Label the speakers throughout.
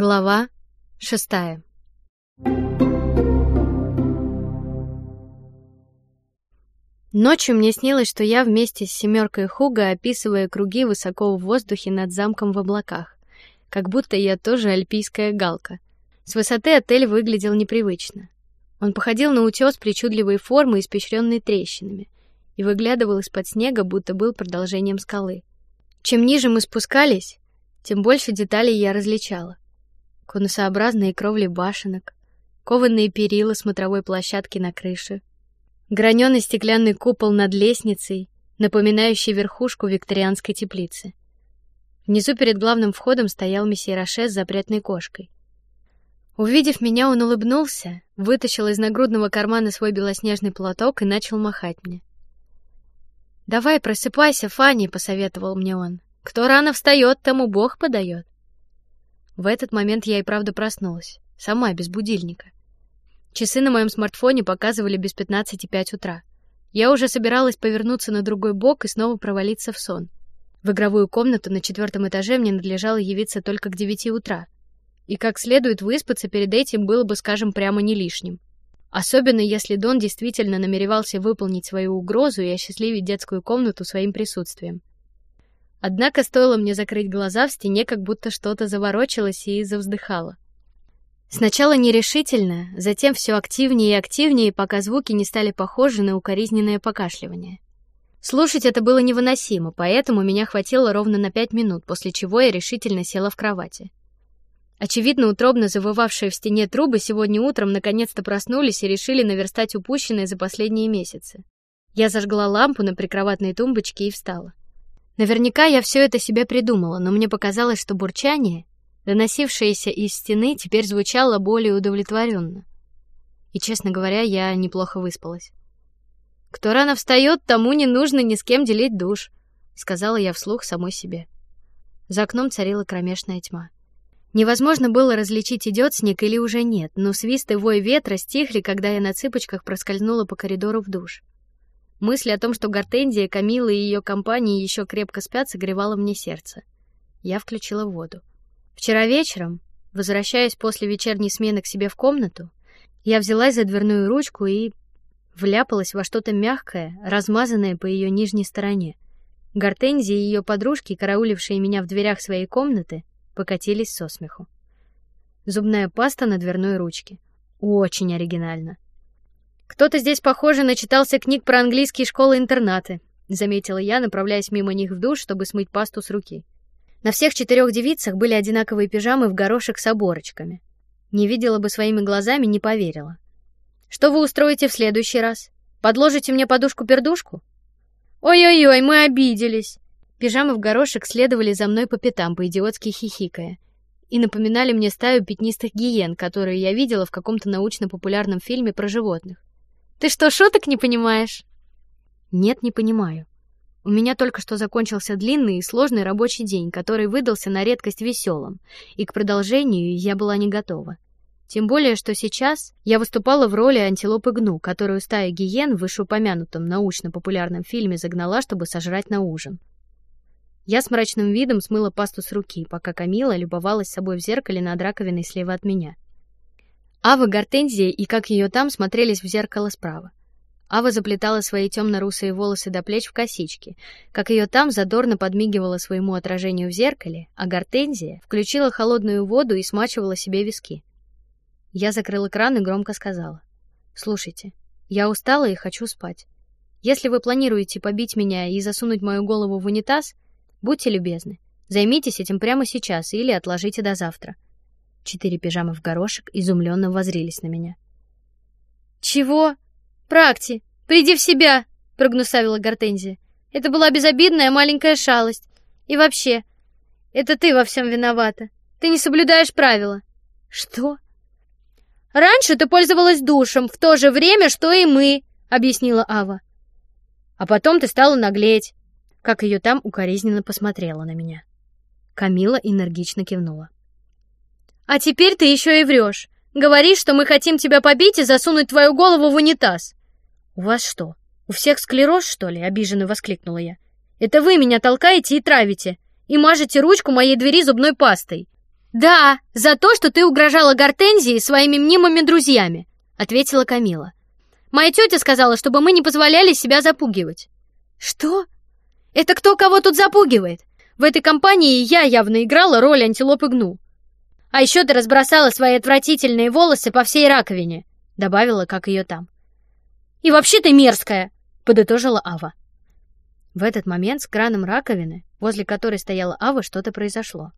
Speaker 1: Глава шестая. Ночью мне снилось, что я вместе с семеркой Хуга, описывая круги высоко в воздухе над замком в облаках, как будто я тоже альпийская галка. С высоты отель выглядел непривычно. Он походил на утес причудливой формы, испещренный трещинами, и выглядывал из-под снега, будто был продолжением скалы. Чем ниже мы спускались, тем больше деталей я различала конусообразные кровли башенок, кованые перила смотровой площадки на крыше, граненый стеклянный купол над лестницей, напоминающий верхушку викторианской теплицы. Внизу перед главным входом стоял месье Роше с запретной кошкой. Увидев меня, он улыбнулся, вытащил из нагрудного кармана свой белоснежный платок и начал махать мне. Давай просыпайся, Фанни, посоветовал мне он. Кто рано встает, тому Бог подает. В этот момент я и правда проснулась, сама без будильника. Часы на моем смартфоне показывали без пятнадцати пять утра. Я уже собиралась повернуться на другой бок и снова провалиться в сон. В игровую комнату на четвертом этаже мне надлежало явиться только к девяти утра, и как следует выспаться перед этим было бы, скажем, прямо не лишним. Особенно если Дон действительно намеревался выполнить свою угрозу и осчастливить детскую комнату своим присутствием. Однако стоило мне закрыть глаза, в стене как будто что-то заворочилось и завздыхало. Сначала нерешительно, затем все активнее и активнее, пока звуки не стали похожи на укоризненное покашливание. Слушать это было невыносимо, поэтому меня хватило ровно на пять минут, после чего я решительно села в кровати. Очевидно, утробно завывавшие в стене трубы сегодня утром наконец-то проснулись и решили наверстать упущенное за последние месяцы. Я зажгла лампу на прикроватной тумбочке и встала. Наверняка я все это себе придумала, но мне показалось, что бурчание, доносившееся из стены, теперь звучало более удовлетворенно. И, честно говоря, я неплохо выспалась. Кто рано встает, тому не нужно ни с кем делить душ, сказала я вслух самой себе. За окном царила кромешная тьма. Невозможно было различить, идет снег или уже нет, но свист и вой ветра стихли, когда я на цыпочках проскользнула по коридору в душ. Мысль о том, что Гортензия, Камила и ее компания еще крепко спят, согревала мне сердце. Я включила воду. Вчера вечером, возвращаясь после вечерней смены к себе в комнату, я взялась за дверную ручку и вляпалась во что-то мягкое, размазанное по ее нижней стороне. Гортензия и ее подружки, караулившие меня в дверях своей комнаты, покатились со смеху. Зубная паста на дверной ручке. Очень оригинально. Кто-то здесь, похоже, начитался книг про английские школы-интернаты, заметила я, направляясь мимо них в душ, чтобы смыть пасту с руки. На всех четырех девицах были одинаковые пижамы в горошек с оборочками. Не видела бы своими глазами, не поверила. Что вы устроите в следующий раз? Подложите мне подушку-пердушку? Ой-ой-ой, мы обиделись. Пижамы в горошек следовали за мной по пятам, по идиотски хихикая, и напоминали мне стаю пятнистых гиен, которые я видела в каком-то научно-популярном фильме про животных. Ты что, шуток не понимаешь? Нет, не понимаю. У меня только что закончился длинный и сложный рабочий день, который выдался на редкость веселым, и к продолжению я была не готова. Тем более, что сейчас я выступала в роли антилопы Гну, которую стая гиен в вышеупомянутом научно-популярном фильме загнала, чтобы сожрать на ужин. Я с мрачным видом смыла пасту с руки, пока Камила любовалась собой в зеркале над раковиной слева от меня. Ава Гортензия и как ее там смотрелись в зеркало справа. Ава заплетала свои темно-русые волосы до плеч в косички, как ее там задорно подмигивала своему отражению в зеркале, а Гортензия включила холодную воду и смачивала себе виски. Я закрыла кран и громко сказала: "Слушайте, я устала и хочу спать. Если вы планируете побить меня и засунуть мою голову в унитаз, будьте любезны, займитесь этим прямо сейчас или отложите до завтра. Четыре пижамы в горошек изумленно возрились на меня. Чего? Практи, приди в себя, прогнусавила Гортензия. Это была безобидная маленькая шалость. И вообще, это ты во всем виновата. Ты не соблюдаешь правила. Что? Раньше ты пользовалась душем в то же время, что и мы, объяснила Ава. А потом ты стала наглеть. Как ее там укоризненно посмотрела на меня. Камила энергично кивнула. А теперь ты еще и врешь. Говоришь, что мы хотим тебя побить и засунуть твою голову в унитаз. У вас что? У всех склероз, что ли? Обиженно воскликнула я. Это вы меня толкаете и травите, и мажете ручку моей двери зубной пастой. Да, за то, что ты угрожала Гортензии своими мнимыми друзьями, ответила Камила. Моя тетя сказала, чтобы мы не позволяли себя запугивать. Что? Это кто кого тут запугивает? В этой компании я явно играла роль антилопы гну. А еще ты разбросала свои отвратительные волосы по всей раковине, добавила, как ее там. И вообще ты мерзкая, подытожила Ава. В этот момент с краном раковины, возле которой стояла Ава, что-то произошло.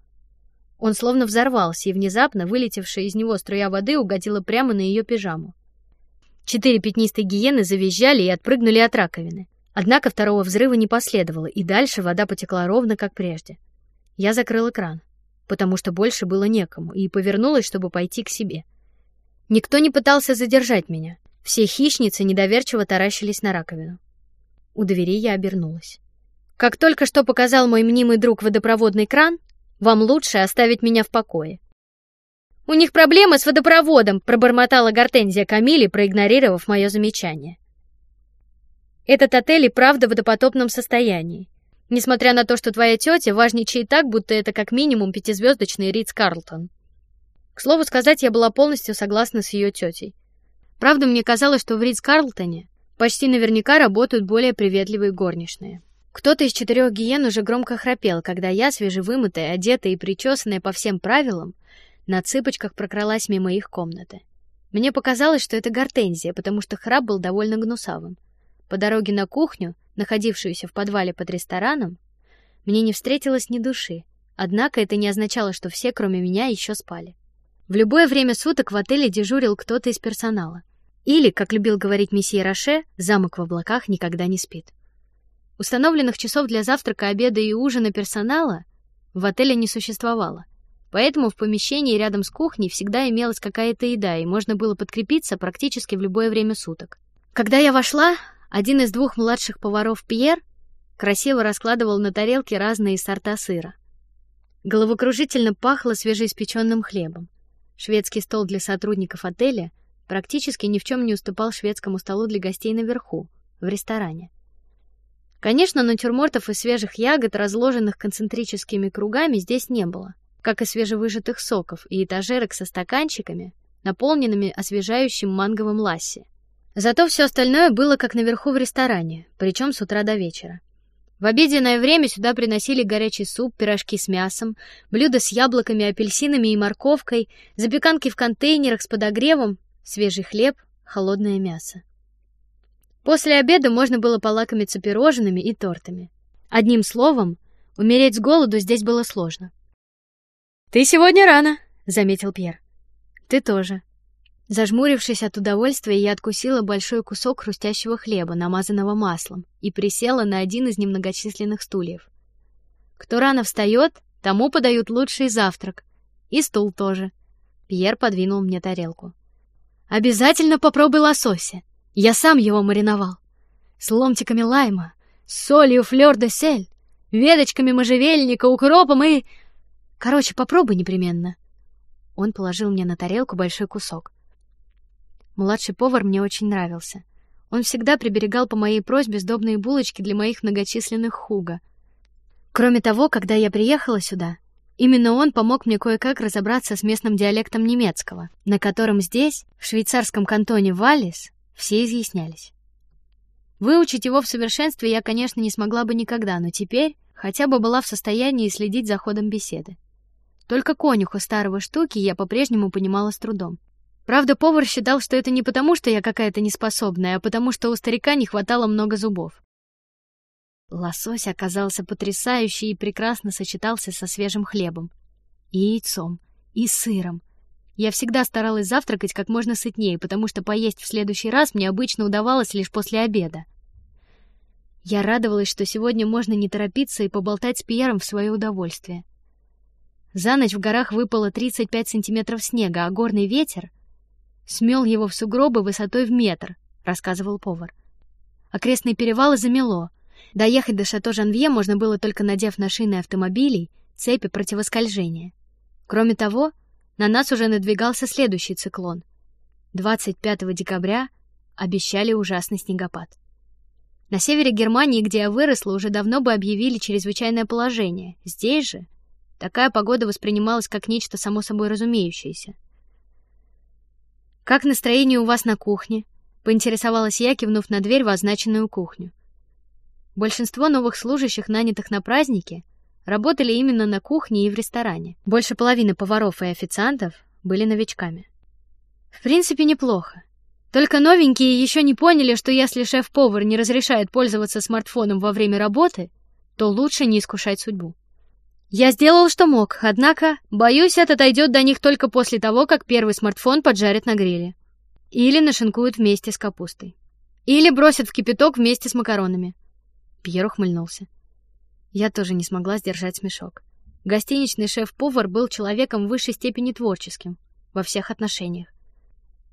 Speaker 1: Он словно взорвался, и внезапно вылетевшая из него струя воды угодила прямо на ее пижаму. Четыре пятнистые гиены завизжали и отпрыгнули от раковины. Однако второго взрыва не последовало, и дальше вода потекла ровно, как прежде. Я закрыл кран, потому что больше было некому, и повернулась, чтобы пойти к себе. Никто не пытался задержать меня. Все хищницы недоверчиво таращились на раковину. У двери я обернулась. Как только что показал мой мнимый друг водопроводный кран, вам лучше оставить меня в покое. У них проблемы с водопроводом, пробормотала Гортензия Камили, проигнорировав мое замечание. Этот отель и правда в водопотопном состоянии. Несмотря на то, что твоя тетя важничает так, будто это как минимум пятизвездочный Ридс Карлтон. К слову сказать, я была полностью согласна с ее тетей. Правда, мне казалось, что в Ридс Карлтоне почти наверняка работают более приветливые горничные. Кто-то из четырех гиен уже громко храпел, когда я, свежевымытая, одетая и причесанная по всем правилам, на цыпочках прокралась мимо их комнаты. Мне показалось, что это гортензия, потому что храп был довольно гнусавым. По дороге на кухню, находившуюся в подвале под рестораном, мне не встретилось ни души. Однако это не означало, что все, кроме меня, еще спали. В любое время суток в отеле дежурил кто-то из персонала. Или, как любил говорить месье Роше, замок в облаках никогда не спит. Установленных часов для завтрака, обеда и ужина персонала в отеле не существовало, поэтому в помещении рядом с кухней всегда имелась какая-то еда, и можно было подкрепиться практически в любое время суток. Когда я вошла, один из двух младших поваров Пьер красиво раскладывал на тарелке разные сорта сыра. Головокружительно пахло свежеиспеченным хлебом. Шведский стол для сотрудников отеля практически ни в чем не уступал шведскому столу для гостей наверху, в ресторане. Конечно, натюрмортов и свежих ягод, разложенных концентрическими кругами, здесь не было, как и свежевыжатых соков и этажерок со стаканчиками, наполненными освежающим манговым ласси. Зато все остальное было как наверху в ресторане, причем с утра до вечера. В обеденное время сюда приносили горячий суп, пирожки с мясом, блюда с яблоками, апельсинами и морковкой, запеканки в контейнерах с подогревом, свежий хлеб, холодное мясо. После обеда можно было полакомиться пирожными и тортами. Одним словом, умереть с голоду здесь было сложно. Ты сегодня рано, заметил Пьер. Ты тоже. Зажмурившись от удовольствия, я откусила большой кусок хрустящего хлеба, намазанного маслом, и присела на один из немногочисленных стульев. Кто рано встает, тому подают лучший завтрак, и стул тоже. Пьер подвинул мне тарелку. Обязательно попробуй лосося. Я сам его мариновал с ломтиками лайма, солью флёр де сель, веточками можжевельника, укропом и, короче, попробуй непременно. Он положил мне на тарелку большой кусок. Младший повар мне очень нравился. Он всегда приберегал по моей просьбе сдобные булочки для моих многочисленных хуга. Кроме того, когда я приехала сюда, именно он помог мне кое-как разобраться с местным диалектом немецкого, на котором здесь, в швейцарском кантоне Валлис, все изъяснялись. Выучить его в совершенстве я, конечно, не смогла бы никогда, но теперь хотя бы была в состоянии следить за ходом беседы. Только конюха старого штуки я по-прежнему понимала с трудом. Правда, повар считал, что это не потому, что я какая-то неспособная, а потому, что у старика не хватало много зубов. Лосось оказался потрясающий и прекрасно сочетался со свежим хлебом, и яйцом, и сыром. Я всегда старалась завтракать как можно сытнее, потому что поесть в следующий раз мне обычно удавалось лишь после обеда. Я радовалась, что сегодня можно не торопиться и поболтать с Пьером в свое удовольствие. За ночь в горах выпало 35 сантиметров снега, а горный ветер смел его в сугробы высотой в метр, рассказывал повар. Окрестные перевалы замело. Доехать до шато Жанвье можно было только надев на шины автомобилей цепи противоскольжения. Кроме того, на нас уже надвигался следующий циклон. 25 декабря обещали ужасный снегопад. На севере Германии, где я выросла, уже давно бы объявили чрезвычайное положение. Здесь же Такая погода воспринималась как нечто само собой разумеющееся. Как настроение у вас на кухне? Поинтересовалась я, кивнув на дверь в означенную кухню. Большинство новых служащих, нанятых на праздники, работали именно на кухне и в ресторане. Больше половины поваров и официантов были новичками. В принципе, неплохо. Только новенькие еще не поняли, что если шеф-повар не разрешает пользоваться смартфоном во время работы, то лучше не искушать судьбу. Я сделал, что мог, однако, боюсь, это дойдет до них только после того, как первый смартфон поджарят на гриле, или нашинкуют вместе с капустой, или бросят в кипяток вместе с макаронами. Пьер ухмыльнулся. Я тоже не смогла сдержать смешок. Гостиничный шеф-повар был человеком в высшей степени творческим во всех отношениях.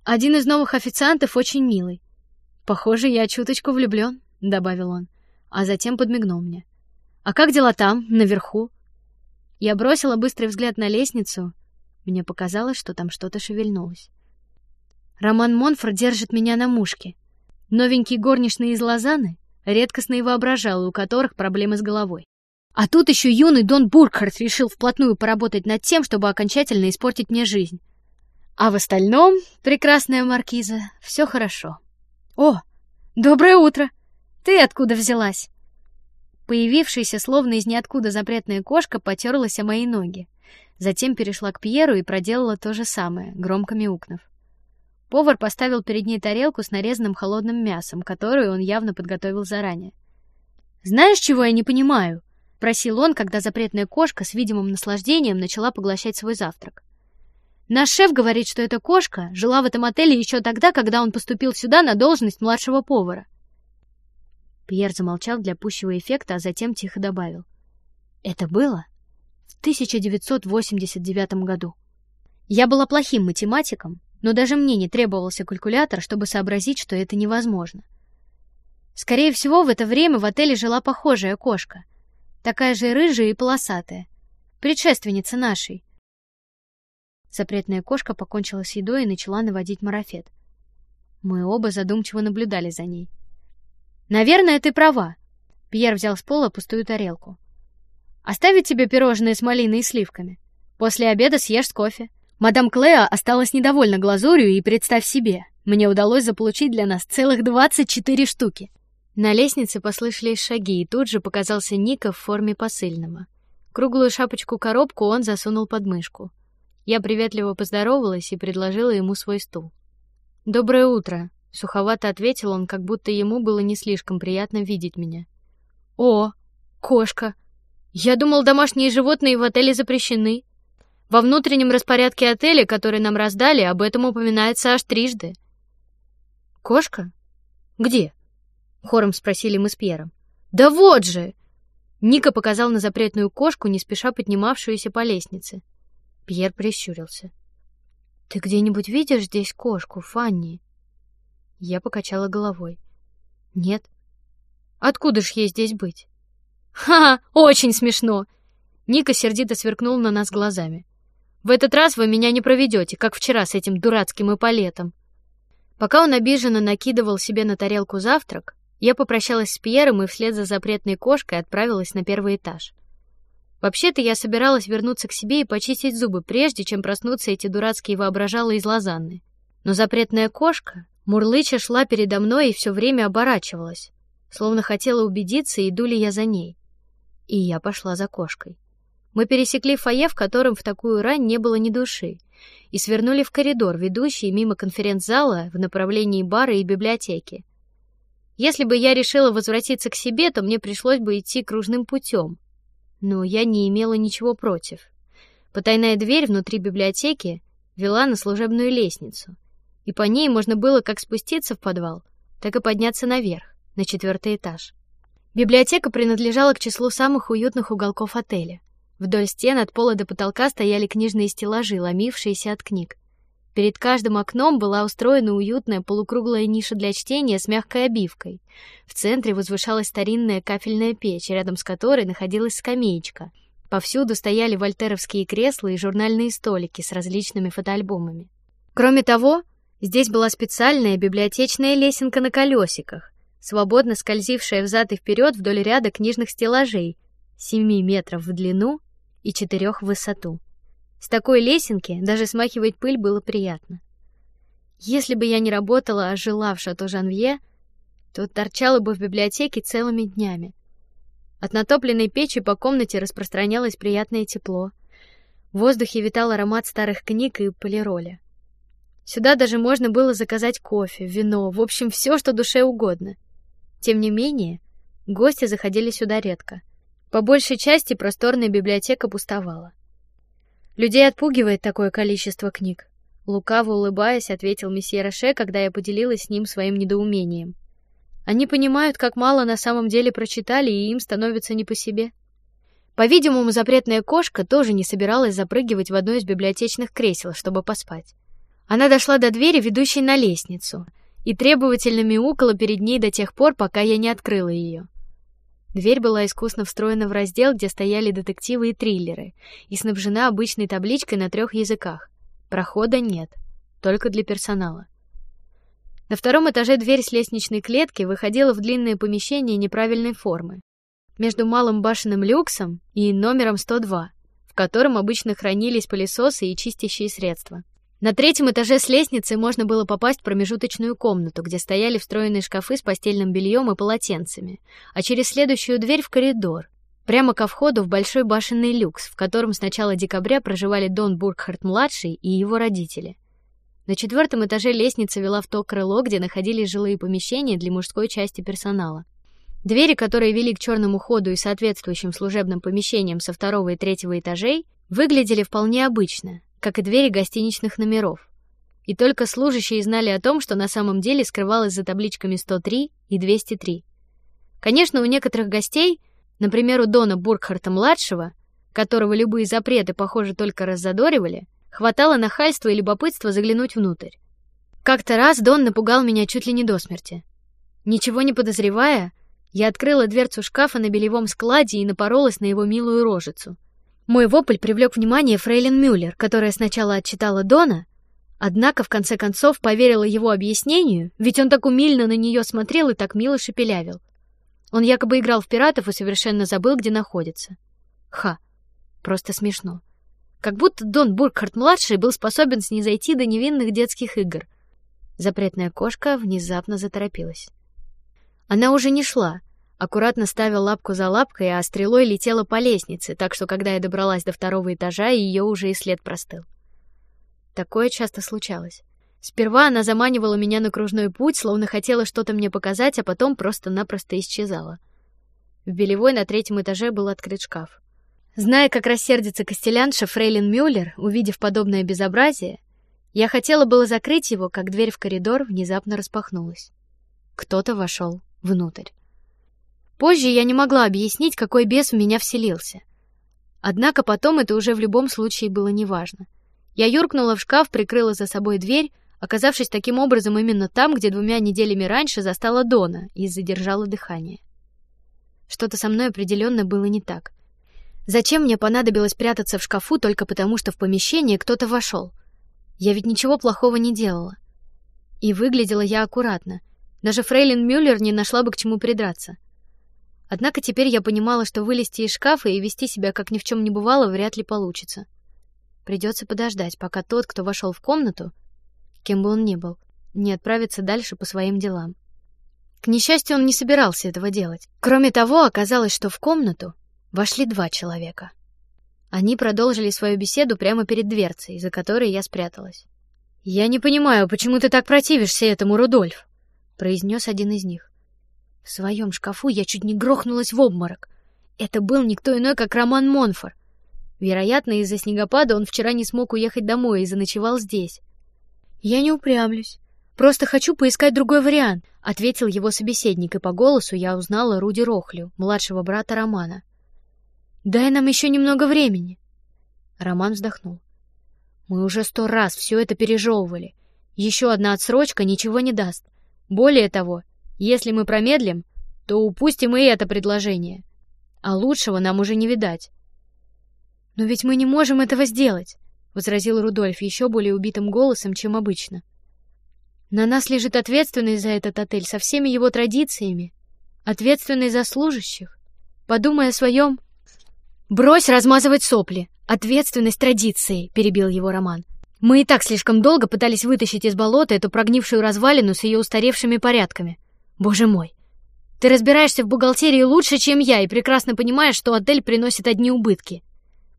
Speaker 1: Один из новых официантов очень милый. Похоже, я чуточку влюблен, добавил он, а затем подмигнул мне. А как дела там, наверху? Я бросила быстрый взгляд на лестницу. Мне показалось, что там что-то шевельнулось. Роман Монфор держит меня на мушке. Новенькие горничные из Лозаны, редкостные воображалы, у которых проблемы с головой. А тут еще юный Дон Буркхарт решил вплотную поработать над тем, чтобы окончательно испортить мне жизнь. А в остальном, прекрасная маркиза, все хорошо. О, доброе утро! Ты откуда взялась? Появившаяся словно из ниоткуда запретная кошка потерлась о мои ноги, затем перешла к Пьеру и проделала то же самое, громко мяукнув. Повар поставил перед ней тарелку с нарезанным холодным мясом, которую он явно подготовил заранее. Знаешь, чего я не понимаю? просил он, когда запретная кошка с видимым наслаждением начала поглощать свой завтрак. Наш шеф говорит, что эта кошка жила в этом отеле еще тогда, когда он поступил сюда на должность младшего повара. Пьер замолчал для пущего эффекта, а затем тихо добавил: "Это было в 1989 году. Я была плохим математиком, но даже мне не требовался калькулятор, чтобы сообразить, что это невозможно. Скорее всего, в это время в отеле жила похожая кошка, такая же рыжая и полосатая, предшественница нашей, Запретная кошка покончила с едой и начала наводить марафет. Мы оба задумчиво наблюдали за ней. Наверное, ты права. Пьер взял с пола пустую тарелку. Оставить тебе пирожные с малиной и сливками. После обеда съешь кофе. Мадам Клея осталась недовольна глазурью и представь себе, мне удалось заполучить для нас целых двадцать четыре штуки. На лестнице послышались шаги, и тут же показался Ника в форме посыльного. Круглую шапочку-коробку он засунул под мышку. Я приветливо поздоровалась и предложила ему свой стул. Доброе утро, суховато ответил он, как будто ему было не слишком приятно видеть меня. О, кошка! Я думал, домашние животные в отеле запрещены. Во внутреннем распорядке отеля, который нам раздали, об этом упоминается аж трижды. Кошка? Где? Хором спросили мы с Пьером. Да вот же! Ника показал на запретную кошку, не спеша поднимавшуюся по лестнице. Пьер прищурился. Ты где-нибудь видишь здесь кошку, Фанни? Я покачала головой. Нет. Откуда ж ей здесь быть? Ха, очень смешно. Ника сердито сверкнул на нас глазами. В этот раз вы меня не проведете, как вчера с этим дурацким эполетом. Пока он обиженно накидывал себе на тарелку завтрак, я попрощалась с Пьером и вслед за запретной кошкой отправилась на первый этаж. Вообще-то я собиралась вернуться к себе и почистить зубы, прежде чем проснутся эти дурацкие воображалы из Лозанны. Но запретная кошка, мурлыча, шла передо мной и все время оборачивалась, словно хотела убедиться, иду ли я за ней. И я пошла за кошкой. Мы пересекли фойе, в котором в такую рань не было ни души, и свернули в коридор, ведущий мимо конференц-зала в направлении бара и библиотеки. Если бы я решила возвратиться к себе, то мне пришлось бы идти кружным путем но я не имела ничего против. Потайная дверь внутри библиотеки вела на служебную лестницу, и по ней можно было как спуститься в подвал, так и подняться наверх, на четвертый этаж. Библиотека принадлежала к числу самых уютных уголков отеля. Вдоль стен от пола до потолка стояли книжные стеллажи, ломившиеся от книг. Перед каждым окном была устроена уютная полукруглая ниша для чтения с мягкой обивкой. В центре возвышалась старинная кафельная печь, рядом с которой находилась скамеечка. Повсюду стояли вольтеровские кресла и журнальные столики с различными фотоальбомами. Кроме того, здесь была специальная библиотечная лесенка на колесиках, свободно скользившая взад и вперед вдоль ряда книжных стеллажей, семи метров в длину и четырех в высоту. С такой лесенки даже смахивать пыль было приятно. Если бы я не работала, а жила в шато Жанвье, то торчала бы в библиотеке целыми днями. От натопленной печи по комнате распространялось приятное тепло. В воздухе витал аромат старых книг и полироля. Сюда даже можно было заказать кофе, вино, в общем, все, что душе угодно. Тем не менее, гости заходили сюда редко. По большей части просторная библиотека пустовала. Людей отпугивает такое количество книг. Лукаво улыбаясь, ответил месье Роше, когда я поделилась с ним своим недоумением. Они понимают, как мало на самом деле прочитали, и им становится не по себе. По-видимому, запретная кошка тоже не собиралась запрыгивать в одно из библиотечных кресел, чтобы поспать. Она дошла до двери, ведущей на лестницу, и требовательно мяукала перед ней до тех пор, пока я не открыла ее. Дверь была искусно встроена в раздел, где стояли детективы и триллеры, и снабжена обычной табличкой на трех языках. Прохода нет, только для персонала. На втором этаже дверь с лестничной клетки выходила в длинное помещение неправильной формы, между малым башенным люксом и номером 102, в котором обычно хранились пылесосы и чистящие средства. На третьем этаже с лестницы можно было попасть в промежуточную комнату, где стояли встроенные шкафы с постельным бельем и полотенцами, а через следующую дверь в коридор, прямо ко входу в большой башенный люкс, в котором с начала декабря проживали Дон Буркхарт младший и его родители. На четвертом этаже лестница вела в то крыло, где находились жилые помещения для мужской части персонала. Двери, которые вели к черному ходу и соответствующим служебным помещениям со второго и третьего этажей, выглядели вполне обычно, как и двери гостиничных номеров. И только служащие знали о том, что на самом деле скрывалось за табличками 103 и 203. Конечно, у некоторых гостей, например, у Дона Буркхарта младшего, которого любые запреты, похоже, только раззадоривали, Хватало нахальства и любопытства заглянуть внутрь. Как-то раз Дон напугал меня чуть ли не до смерти. Ничего не подозревая, я открыла дверцу шкафа на белевом складе и напоролась на его милую рожицу. Мой вопль привлек внимание Фрейлин Мюллер, которая сначала отчитала Дона, однако в конце концов поверила его объяснению, ведь он так умильно на нее смотрел и так мило шепелявил. Он якобы играл в пиратов и совершенно забыл, где находится. Ха, просто смешно. Как будто Дон Буркхарт младший был способен снизойти до невинных детских игр. Запретная кошка внезапно заторопилась. Она уже не шла, аккуратно ставила лапку за лапкой, а стрелой летела по лестнице, так что когда я добралась до второго этажа, ее уже и след простыл. Такое часто случалось. Сперва она заманивала меня на кружной путь, словно хотела что-то мне показать, а потом просто-напросто исчезала. В белевой на третьем этаже был открыт шкаф. Зная, как рассердится Костелянша Фрейлин Мюллер, увидев подобное безобразие, я хотела было закрыть его, как дверь в коридор внезапно распахнулась. Кто-то вошел внутрь. Позже я не могла объяснить, какой бес в меня вселился. Однако потом это уже в любом случае было неважно. Я юркнула в шкаф, прикрыла за собой дверь, оказавшись таким образом именно там, где двумя неделями раньше застала Дона и задержала дыхание. Что-то со мной определенно было не так. Зачем мне понадобилось прятаться в шкафу только потому, что в помещение кто-то вошел? Я ведь ничего плохого не делала. И выглядела я аккуратно. Даже Фрейлин Мюллер не нашла бы к чему придраться. Однако теперь я понимала, что вылезти из шкафа и вести себя как ни в чем не бывало вряд ли получится. Придется подождать, пока тот, кто вошел в комнату, кем бы он ни был, не отправится дальше по своим делам. К несчастью, он не собирался этого делать. Кроме того, оказалось, что в комнату вошли два человека. Они продолжили свою беседу прямо перед дверцей, за которой я спряталась. Я не понимаю, почему ты так противишься этому, Рудольф, произнес один из них. В своем шкафу я чуть не грохнулась в обморок. Это был никто иной, как Роман Монфор. Вероятно, из-за снегопада он вчера не смог уехать домой и заночевал здесь. Я не упрямлюсь, просто хочу поискать другой вариант, ответил его собеседник, и по голосу я узнала Руди Рохлю, младшего брата Романа. Дай нам еще немного времени. Роман вздохнул. Мы уже сто раз все это пережевывали. Еще одна отсрочка ничего не даст. Более того, если мы промедлим, то упустим и это предложение. А лучшего нам уже не видать. Но ведь мы не можем этого сделать, возразил Рудольф еще более убитым голосом, чем обычно. На нас лежит ответственность за этот отель со всеми его традициями, ответственность за служащих. Подумай о своем Брось размазывать сопли. Ответственность традиции, перебил его Роман. Мы и так слишком долго пытались вытащить из болота эту прогнившую развалину с ее устаревшими порядками. Боже мой, ты разбираешься в бухгалтерии лучше, чем я, и прекрасно понимаешь, что отель приносит одни убытки.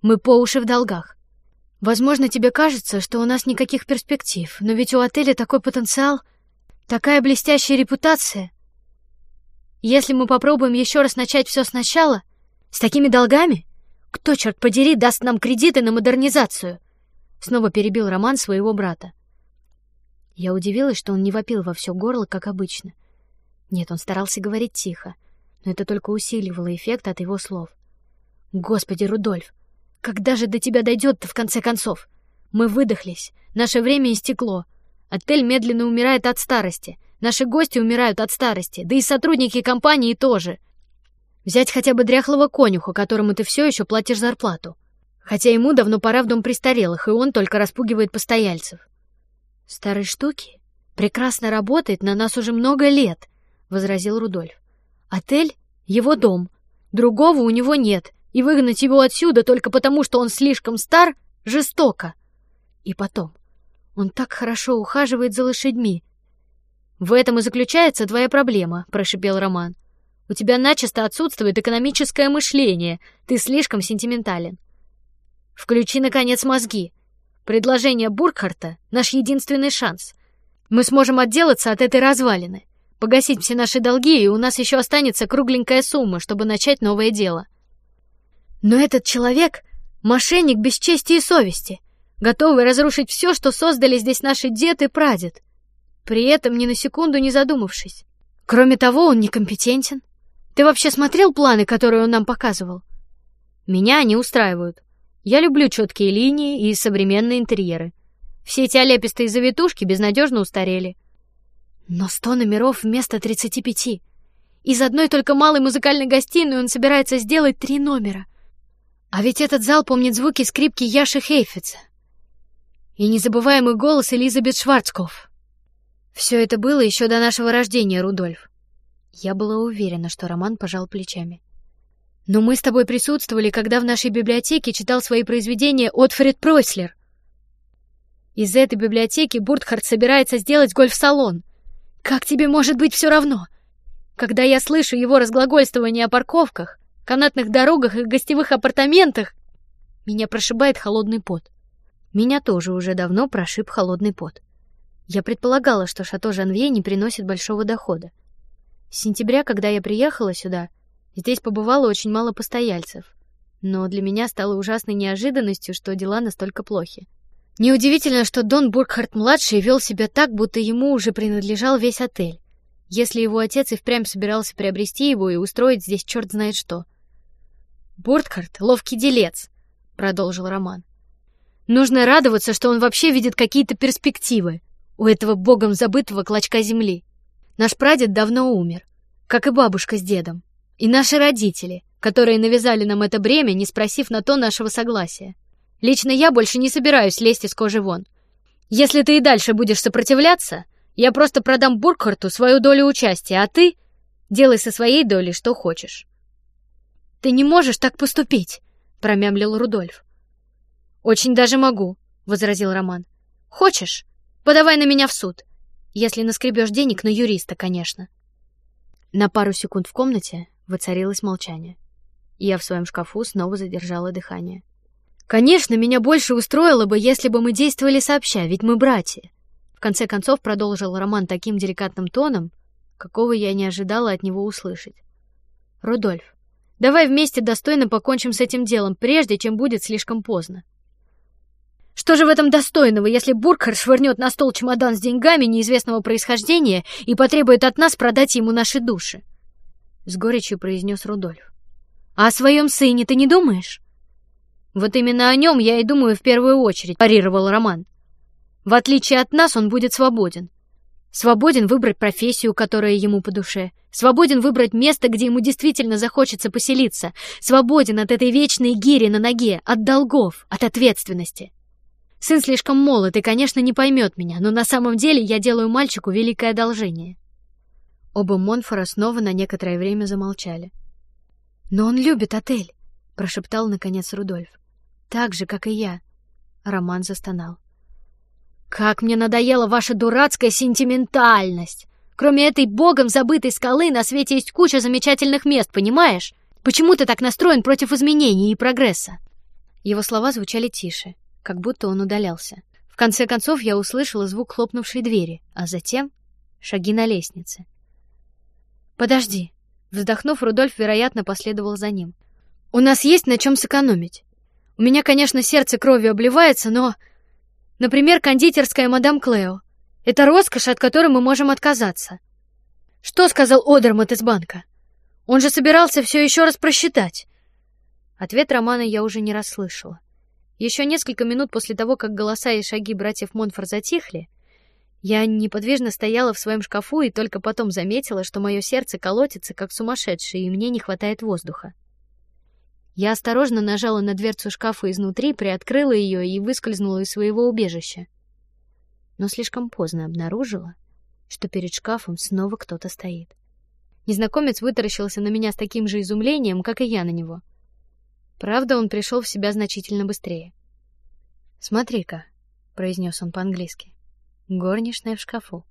Speaker 1: Мы по уши в долгах. Возможно, тебе кажется, что у нас никаких перспектив, но ведь у отеля такой потенциал, такая блестящая репутация. Если мы попробуем еще раз начать все сначала, с такими долгами, кто, черт подери, даст нам кредиты на модернизацию? Снова перебил Роман своего брата. Я удивилась, что он не вопил во все горло, как обычно. Нет, он старался говорить тихо, но это только усиливало эффект от его слов. Господи, Рудольф, когда же до тебя дойдет-то в конце концов? Мы выдохлись, наше время истекло. Отель медленно умирает от старости, наши гости умирают от старости, да и сотрудники компании тоже. Взять хотя бы дряхлого конюха, которому ты все еще платишь зарплату, хотя ему давно пора в дом престарелых, и он только распугивает постояльцев. Старой штуки прекрасно работает на нас уже много лет, возразил Рудольф. Отель его дом, другого у него нет, и выгнать его отсюда только потому, что он слишком стар, жестоко. И потом, он так хорошо ухаживает за лошадьми. В этом и заключается твоя проблема, прошипел Роман. У тебя начисто отсутствует экономическое мышление, ты слишком сентиментален. Включи наконец мозги. Предложение Буркхарта наш единственный шанс. Мы сможем отделаться от этой развалины, погасить все наши долги, и у нас еще останется кругленькая сумма, чтобы начать новое дело. Но этот человек мошенник без чести и совести, готовый разрушить все, что создали здесь наши дед и прадед, при этом ни на секунду не задумавшись. Кроме того, он некомпетентен. Ты вообще смотрел планы, которые он нам показывал? Меня они устраивают. Я люблю четкие линии и современные интерьеры. Все эти оляпистые завитушки безнадежно устарели. Но сто номеров вместо тридцати пяти. Из одной только малой музыкальной гостиной он собирается сделать три номера. А ведь этот зал помнит звуки скрипки Яши Хейфица и незабываемый голос Элизабет Шварцкопф. Все это было еще до нашего рождения, Рудольф. Я была уверена, что Роман пожал плечами. Но мы с тобой присутствовали, когда в нашей библиотеке читал свои произведения Отфред Пройслер. Из этой библиотеки Буртхард собирается сделать гольф-салон. Как тебе может быть все равно? Когда я слышу его разглагольствование о парковках, канатных дорогах и гостевых апартаментах, меня прошибает холодный пот. Меня тоже уже давно прошиб холодный пот. Я предполагала, что шато Жанвье не приносит большого дохода. С сентября, когда я приехала сюда, здесь побывало очень мало постояльцев. Но для меня стало ужасной неожиданностью, что дела настолько плохи. Неудивительно, что Дон Буркхарт младший вел себя так, будто ему уже принадлежал весь отель. Если его отец и впрямь собирался приобрести его и устроить здесь черт знает что. Буркхарт ловкий делец, продолжил Роман. Нужно радоваться, что он вообще видит какие-то перспективы у этого богом забытого клочка земли. Наш прадед давно умер, как и бабушка с дедом, и наши родители, которые навязали нам это бремя, не спросив на то нашего согласия. Лично я больше не собираюсь лезть из кожи вон. Если ты и дальше будешь сопротивляться, я просто продам Буркхарту свою долю участия, а ты делай со своей долей что хочешь. Ты не можешь так поступить, промямлил Рудольф. Очень даже могу, возразил Роман. Хочешь? Подавай на меня в суд. Если наскребешь денег на юриста, конечно. На пару секунд в комнате воцарилось молчание. Я в своем шкафу снова задержала дыхание. Конечно, меня больше устроило бы, если бы мы действовали сообща, ведь мы братья. В конце концов продолжил Роман таким деликатным тоном, какого я не ожидала от него услышать. Рудольф, давай вместе достойно покончим с этим делом, прежде чем будет слишком поздно. Что же в этом достойного, если Буркхар швырнет на стол чемодан с деньгами неизвестного происхождения и потребует от нас продать ему наши души? С горечью произнес Рудольф. А о своем сыне ты не думаешь? Вот именно о нем я и думаю в первую очередь, парировал Роман. В отличие от нас, он будет свободен. Свободен выбрать профессию, которая ему по душе. Свободен выбрать место, где ему действительно захочется поселиться. Свободен от этой вечной гири на ноге, от долгов, от ответственности. Сын слишком молод и, конечно, не поймет меня, но на самом деле я делаю мальчику великое одолжение. Оба Монфора снова на некоторое время замолчали. Но он любит отель, прошептал наконец Рудольф. Так же, как и я. Роман застонал. Как мне надоела ваша дурацкая сентиментальность! Кроме этой богом забытой скалы на свете есть куча замечательных мест, понимаешь? Почему ты так настроен против изменений и прогресса? Его слова звучали тише, как будто он удалялся. В конце концов я услышала звук хлопнувшей двери, а затем шаги на лестнице. Подожди, вздохнув, Рудольф вероятно последовал за ним. У нас есть на чем сэкономить. У меня, конечно, сердце кровью обливается, но, например, кондитерская мадам Клео. Это роскошь, от которой мы можем отказаться. Что сказал Одермот из банка? Он же собирался все еще раз просчитать. Ответ Романа я уже не расслышала. Еще несколько минут после того, как голоса и шаги братьев Монфор затихли, я неподвижно стояла в своем шкафу и только потом заметила, что мое сердце колотится как сумасшедшее, и мне не хватает воздуха. Я осторожно нажала на дверцу шкафа изнутри, приоткрыла ее и выскользнула из своего убежища. Но слишком поздно обнаружила, что перед шкафом снова кто-то стоит. Незнакомец вытаращился на меня с таким же изумлением, как и я на него. Правда, он пришел в себя значительно быстрее. Смотри-ка, произнес он по-английски. Горничная в шкафу.